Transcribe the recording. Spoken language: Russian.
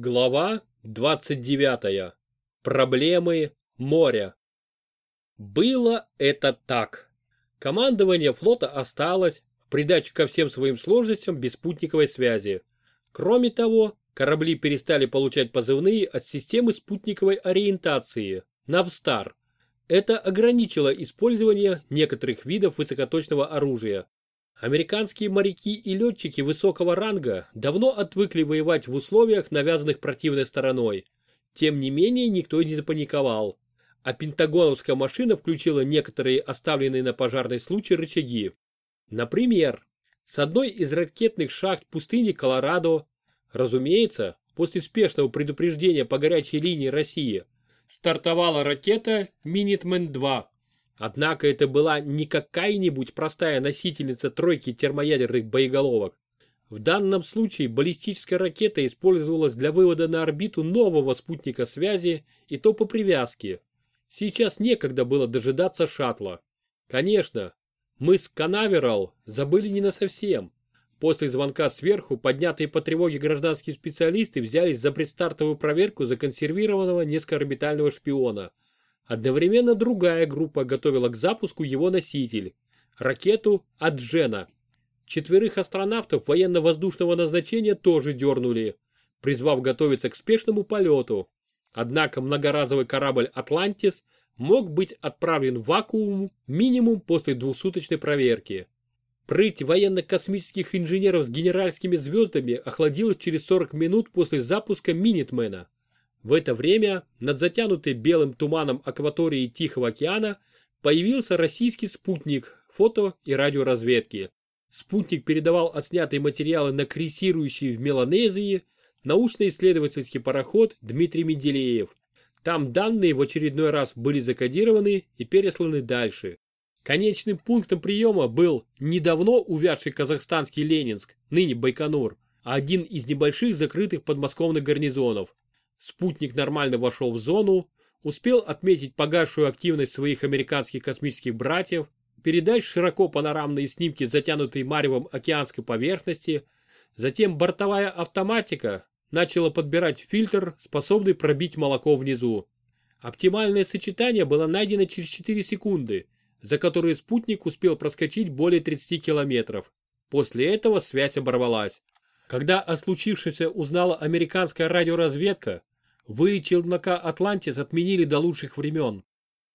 Глава 29. Проблемы моря. Было это так. Командование флота осталось, в придачу ко всем своим сложностям, без спутниковой связи. Кроме того, корабли перестали получать позывные от системы спутниковой ориентации Навстар. Это ограничило использование некоторых видов высокоточного оружия. Американские моряки и летчики высокого ранга давно отвыкли воевать в условиях, навязанных противной стороной. Тем не менее, никто не запаниковал. А пентагоновская машина включила некоторые оставленные на пожарный случай рычаги. Например, с одной из ракетных шахт пустыни Колорадо, разумеется, после спешного предупреждения по горячей линии России, стартовала ракета Минитмен-2 Однако это была не какая-нибудь простая носительница тройки термоядерных боеголовок. В данном случае баллистическая ракета использовалась для вывода на орбиту нового спутника связи и то по привязке. Сейчас некогда было дожидаться шаттла. Конечно, мы с Канаверал забыли не на совсем. После звонка сверху поднятые по тревоге гражданские специалисты взялись за предстартовую проверку законсервированного низкоорбитального шпиона – Одновременно другая группа готовила к запуску его носитель – ракету «Аджена». Четверых астронавтов военно-воздушного назначения тоже дернули, призвав готовиться к спешному полету. Однако многоразовый корабль «Атлантис» мог быть отправлен в вакуум минимум после двухсуточной проверки. Прыть военно-космических инженеров с генеральскими звездами охладилась через 40 минут после запуска Минитмена. В это время над затянутой белым туманом акваторией Тихого океана появился российский спутник фото- и радиоразведки. Спутник передавал отснятые материалы на крейсирующий в Меланезии научно-исследовательский пароход Дмитрий Менделеев. Там данные в очередной раз были закодированы и пересланы дальше. Конечным пунктом приема был недавно увядший казахстанский Ленинск, ныне Байконур, один из небольших закрытых подмосковных гарнизонов. Спутник нормально вошел в зону, успел отметить погасшую активность своих американских космических братьев, передать широко панорамные снимки затянутой маревом океанской поверхности, затем бортовая автоматика начала подбирать фильтр, способный пробить молоко внизу. Оптимальное сочетание было найдено через 4 секунды, за которые спутник успел проскочить более 30 километров. После этого связь оборвалась. Когда о случившемся узнала американская радиоразведка, Вы челнока «Атлантис» отменили до лучших времен.